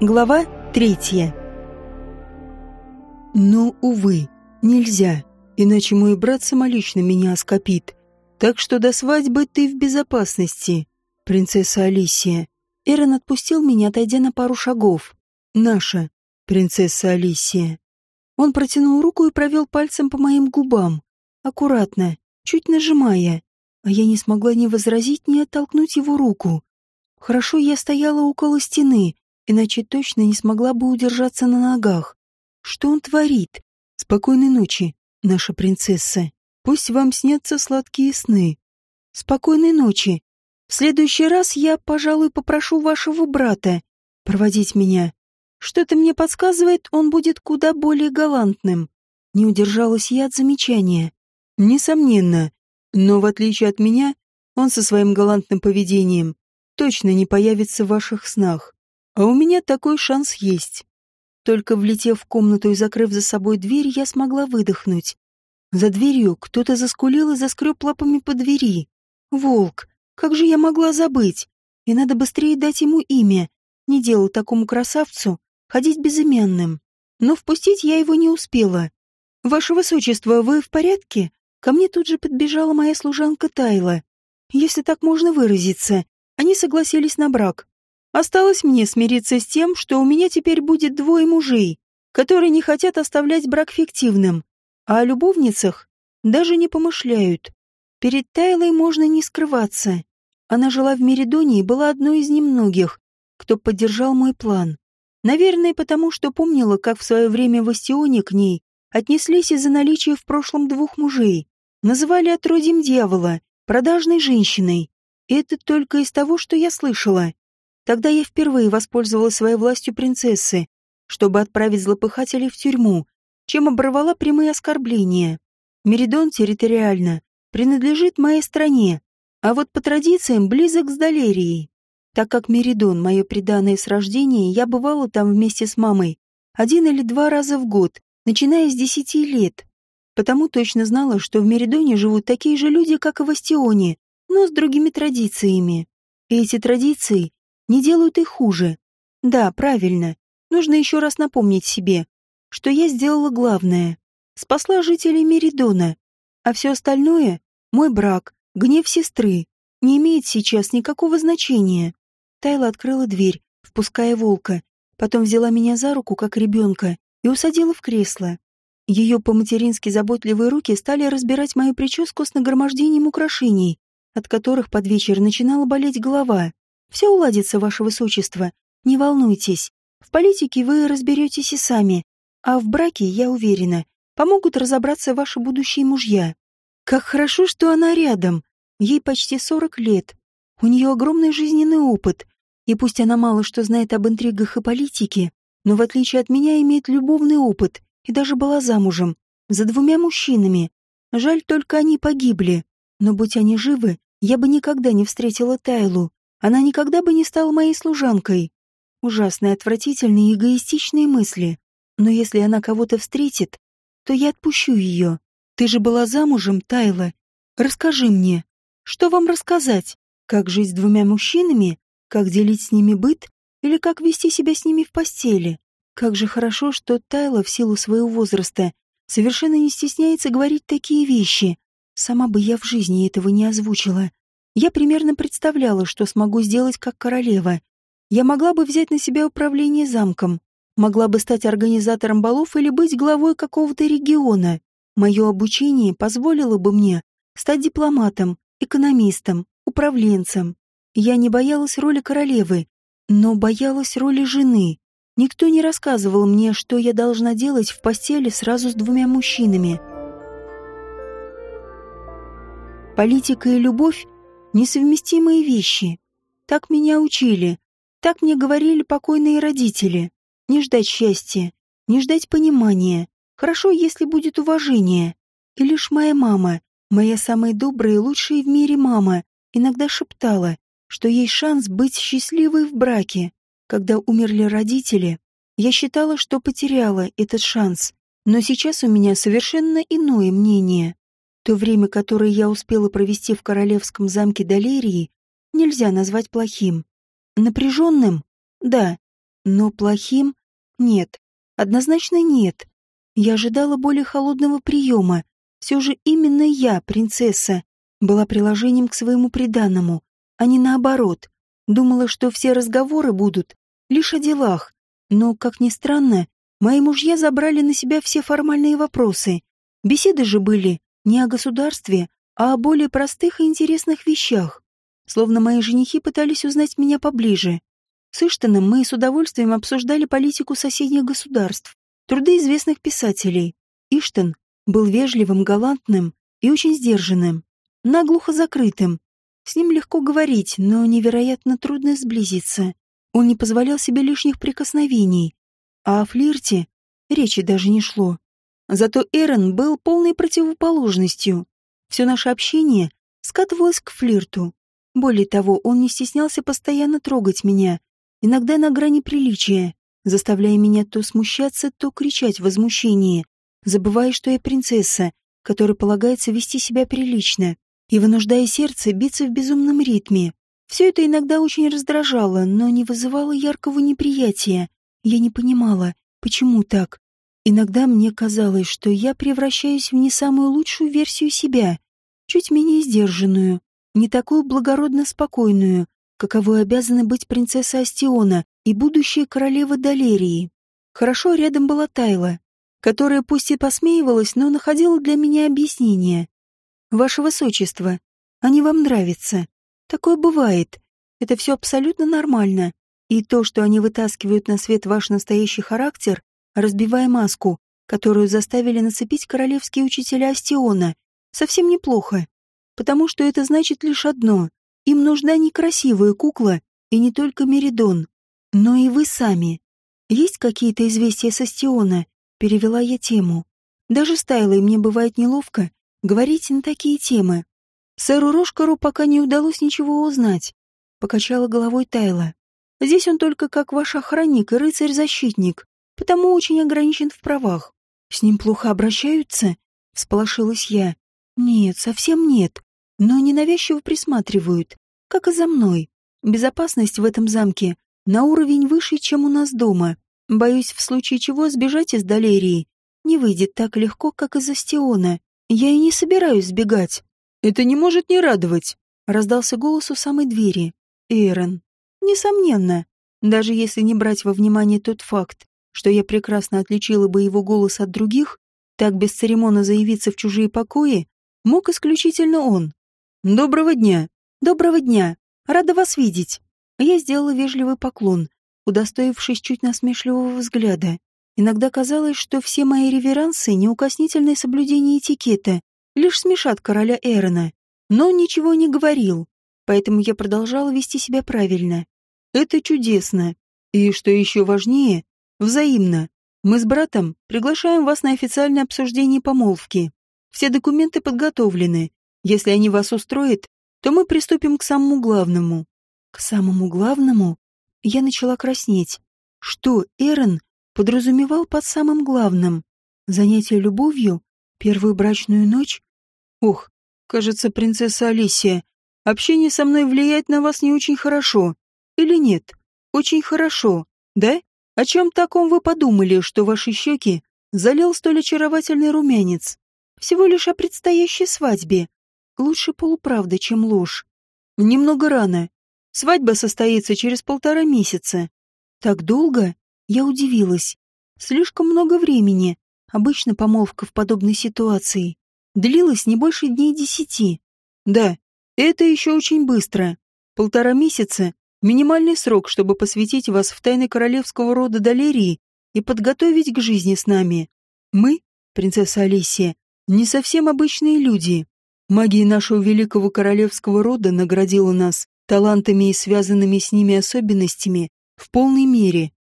Глава третья. Но, увы, нельзя, иначе мой брат самолично меня оскопит. Так что до свадьбы ты в безопасности, принцесса Алисия. Эрон отпустил меня, отойдя на пару шагов. Наша принцесса Алисия. Он протянул руку и провел пальцем по моим губам. Аккуратно, чуть нажимая. А я не смогла ни возразить, ни оттолкнуть его руку. Хорошо я стояла около стены, иначе точно не смогла бы удержаться на ногах. Что он творит? Спокойной ночи, наша принцесса. Пусть вам снятся сладкие сны. Спокойной ночи. В следующий раз я, пожалуй, попрошу вашего брата проводить меня. Что-то мне подсказывает, он будет куда более галантным. Не удержалась я от замечания. Несомненно. Но в отличие от меня, он со своим галантным поведением точно не появится в ваших снах. А у меня такой шанс есть. Только влетев в комнату и закрыв за собой дверь, я смогла выдохнуть. За дверью кто-то заскулил и заскреб лапами по двери. Волк. Как же я могла забыть? И надо быстрее дать ему имя. Не делал такому красавцу ходить безымянным. Но впустить я его не успела. «Ваше Высочество, вы в порядке?» Ко мне тут же подбежала моя служанка Тайла. Если так можно выразиться, они согласились на брак. Осталось мне смириться с тем, что у меня теперь будет двое мужей, которые не хотят оставлять брак фиктивным, а о любовницах даже не помышляют. Перед Тайлой можно не скрываться. Она жила в Меридоне и была одной из немногих, кто поддержал мой план. Наверное, потому что помнила, как в свое время в Остионе к ней отнеслись из-за наличия в прошлом двух мужей. Называли отродьем дьявола, продажной женщиной. Это только из того, что я слышала. Тогда я впервые воспользовалась своей властью принцессы, чтобы отправить злопыхателей в тюрьму, чем оборвала прямые оскорбления. Меридон территориально принадлежит моей стране, а вот по традициям близок с Далерией. Так как Меридон — мое преданное с рождения, я бывала там вместе с мамой один или два раза в год, начиная с десяти лет. Потому точно знала, что в Меридоне живут такие же люди, как и в Астионе, но с другими традициями. И эти традиции не делают их хуже. Да, правильно. Нужно еще раз напомнить себе, что я сделала главное. Спасла жителей Меридона. А все остальное — мой брак, гнев сестры — не имеет сейчас никакого значения. Тайла открыла дверь, впуская волка, потом взяла меня за руку, как ребенка, и усадила в кресло. Ее по-матерински заботливые руки стали разбирать мою прическу с нагромождением украшений, от которых под вечер начинала болеть голова. «Все уладится, ваше высочество. Не волнуйтесь. В политике вы разберетесь и сами. А в браке, я уверена, помогут разобраться ваши будущие мужья. Как хорошо, что она рядом. Ей почти сорок лет. У нее огромный жизненный опыт. И пусть она мало что знает об интригах и политике, но в отличие от меня имеет любовный опыт и даже была замужем за двумя мужчинами. Жаль, только они погибли. Но будь они живы, я бы никогда не встретила Тайлу. Она никогда бы не стала моей служанкой. Ужасные, отвратительные, эгоистичные мысли. Но если она кого-то встретит, то я отпущу ее. Ты же была замужем, Тайла. Расскажи мне, что вам рассказать? Как жить с двумя мужчинами? Как делить с ними быт? Или как вести себя с ними в постели? Как же хорошо, что Тайла в силу своего возраста совершенно не стесняется говорить такие вещи. Сама бы я в жизни этого не озвучила. Я примерно представляла, что смогу сделать как королева. Я могла бы взять на себя управление замком, могла бы стать организатором балов или быть главой какого-то региона. Мое обучение позволило бы мне стать дипломатом, экономистом, управленцем. Я не боялась роли королевы, но боялась роли жены. Никто не рассказывал мне, что я должна делать в постели сразу с двумя мужчинами. Политика и любовь — несовместимые вещи. Так меня учили. Так мне говорили покойные родители. Не ждать счастья, не ждать понимания. Хорошо, если будет уважение. И лишь моя мама, моя самая добрая и лучшая в мире мама, иногда шептала, что есть шанс быть счастливой в браке. Когда умерли родители, я считала, что потеряла этот шанс. Но сейчас у меня совершенно иное мнение. То время, которое я успела провести в королевском замке Далерии, нельзя назвать плохим. Напряженным? Да. Но плохим? Нет. Однозначно нет. Я ожидала более холодного приема. Все же именно я, принцесса, была приложением к своему приданному, а не наоборот. Думала, что все разговоры будут лишь о делах. Но, как ни странно, мои мужья забрали на себя все формальные вопросы. Беседы же были не о государстве, а о более простых и интересных вещах. Словно мои женихи пытались узнать меня поближе. С Иштоном мы с удовольствием обсуждали политику соседних государств, труды известных писателей. Иштон был вежливым, галантным и очень сдержанным, наглухо закрытым. С ним легко говорить, но невероятно трудно сблизиться. Он не позволял себе лишних прикосновений, а о флирте речи даже не шло. Зато Эрен был полной противоположностью. Все наше общение скатывалось к флирту. Более того, он не стеснялся постоянно трогать меня, иногда на грани приличия, заставляя меня то смущаться, то кричать в возмущении, забывая, что я принцесса, которой полагается вести себя прилично, и вынуждая сердце биться в безумном ритме. Все это иногда очень раздражало, но не вызывало яркого неприятия. Я не понимала, почему так. Иногда мне казалось, что я превращаюсь в не самую лучшую версию себя, чуть менее сдержанную, не такую благородно спокойную, каковой обязана быть принцесса Астиона и будущая королева Далерии. Хорошо рядом была Тайла, которая пусть и посмеивалась, но находила для меня объяснение. «Ваше Высочество, они вам нравятся. Такое бывает. Это все абсолютно нормально. И то, что они вытаскивают на свет ваш настоящий характер, разбивая маску, которую заставили нацепить королевские учителя Астиона, совсем неплохо потому что это значит лишь одно. Им нужна не красивая кукла и не только Меридон, но и вы сами. Есть какие-то известия со Стиона? Перевела я тему. Даже с Тайлой мне бывает неловко говорить на такие темы. Сэру Рошкару пока не удалось ничего узнать. Покачала головой Тайла. Здесь он только как ваш охранник и рыцарь-защитник, потому очень ограничен в правах. С ним плохо обращаются? Всполошилась я. Нет, совсем нет но ненавязчиво присматривают, как и за мной. Безопасность в этом замке на уровень выше, чем у нас дома. Боюсь, в случае чего сбежать из Далерии не выйдет так легко, как из Астиона. Я и не собираюсь сбегать. Это не может не радовать, раздался голос у самой двери. Эрон. Несомненно, даже если не брать во внимание тот факт, что я прекрасно отличила бы его голос от других, так бесцеремонно заявиться в чужие покои мог исключительно он. «Доброго дня! Доброго дня! Рада вас видеть!» Я сделала вежливый поклон, удостоившись чуть насмешливого взгляда. Иногда казалось, что все мои реверансы — неукоснительное соблюдение этикета, лишь смешат короля Эрона. Но он ничего не говорил, поэтому я продолжала вести себя правильно. Это чудесно. И, что еще важнее, взаимно. Мы с братом приглашаем вас на официальное обсуждение помолвки. Все документы подготовлены, если они вас устроят, то мы приступим к самому главному. К самому главному? Я начала краснеть. Что Эрен подразумевал под самым главным? Занятие любовью? Первую брачную ночь? Ох, кажется, принцесса Алисия, общение со мной влияет на вас не очень хорошо. Или нет? Очень хорошо, да? О чем таком вы подумали, что ваши щеки залил столь очаровательный румянец? Всего лишь о предстоящей свадьбе. Лучше полуправда, чем ложь. Немного рано. Свадьба состоится через полтора месяца. Так долго? Я удивилась. Слишком много времени. Обычно помолвка в подобной ситуации длилась не больше дней десяти. Да, это еще очень быстро. Полтора месяца — минимальный срок, чтобы посвятить вас в тайны королевского рода Далерии и подготовить к жизни с нами. Мы, принцесса Алисия, не совсем обычные люди. Магия нашего великого королевского рода наградила нас талантами и связанными с ними особенностями в полной мере.